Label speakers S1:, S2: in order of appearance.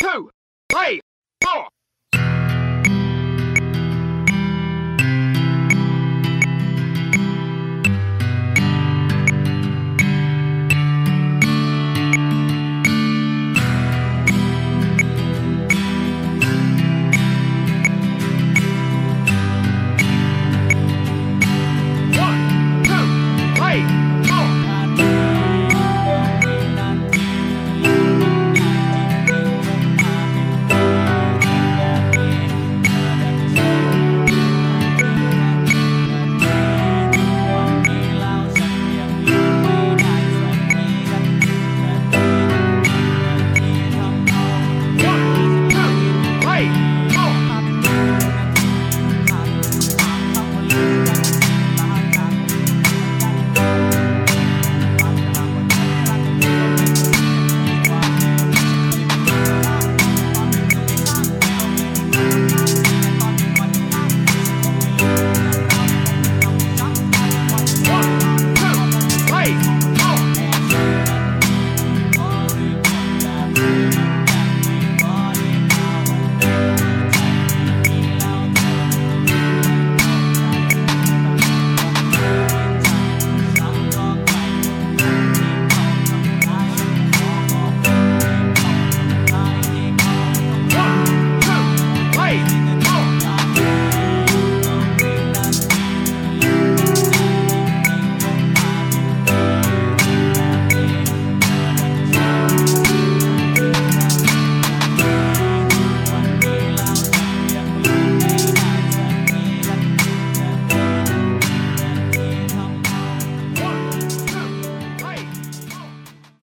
S1: two, three.